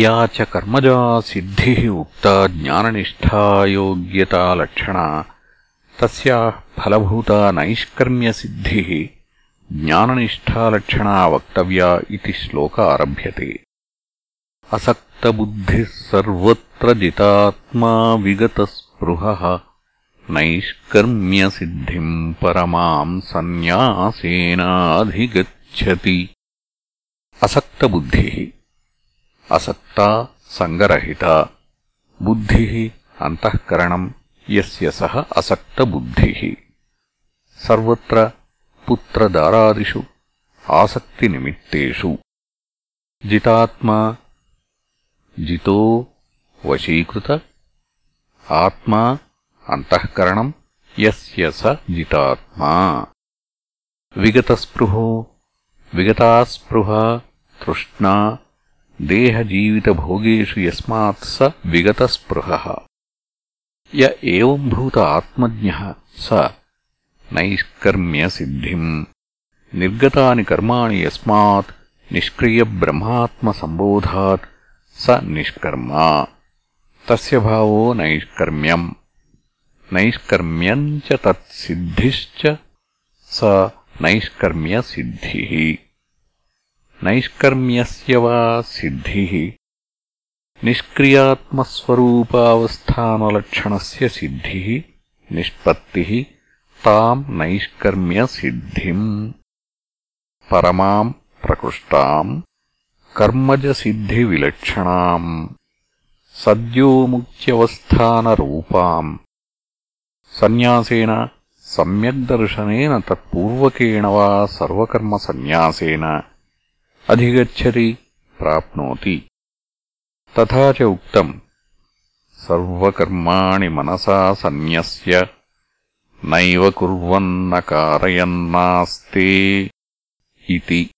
या च कर्मजा सिद्धिः उक्ता ज्ञाननिष्ठायोग्यतालक्षणा तस्याः फलभूता नैष्कर्म्यसिद्धिः ज्ञाननिष्ठालक्षणा वक्तव्या इति श्लोक आरभ्यते असक्तबुद्धिः सर्वत्र जितात्मा विगतस्पृहः नैष्कर्म्यसिद्धिम् परमाम् सन्न्यासेनाधिगच्छति असक्तबुद्धिः అసక్తా సంగరహిత. బుద్ధి అంతఃకరణం యస్య సహ అసక్తబుద్ధి సర్వత్ర పుత్రదారాదిషు ఆసక్తినిమిత్తేషు. జితాత్మా జితో వశీకృత. ఆత్మా అంతఃకరణం యస్య స జితాత్మా. విగతస్పృహో విగతాస్పృహ తృష్ణా देहजीवितभोगेषु यस्मात् स विगतस्पृहः य एवम्भूत आत्मज्ञः स नैष्कर्म्यसिद्धिम् निर्गतानि कर्माणि यस्मात् निष्क्रियब्रह्मात्मसम्बोधात् स निष्कर्मा तस्य भावो नैष्कर्म्यम् नैष्कर्म्यम् च तत्सिद्धिश्च स नैष्कर्म्यसिद्धिः नैष्कर्म्यस्य वा सिद्धिः निष्क्रियात्मस्वरूपावस्थानलक्षणस्य सिद्धिः निष्पत्तिः ताम् नैष्कर्म्यसिद्धिम् परमाम् प्रकृष्टाम् कर्मजसिद्धिविलक्षणाम् सद्योमुक्त्यवस्थानरूपाम् सन्न्यासेन सम्यग्दर्शनेन तत्पूर्वकेण वा सर्वकर्मसन्न्यासेन అధిగచ్చతి ప్రాప్నోతి తథా ఉక్తం సర్వకర్మాణి మనసా సన్యస్య నైవ కుర్వన్న కారయన్నాస్తే ఇతి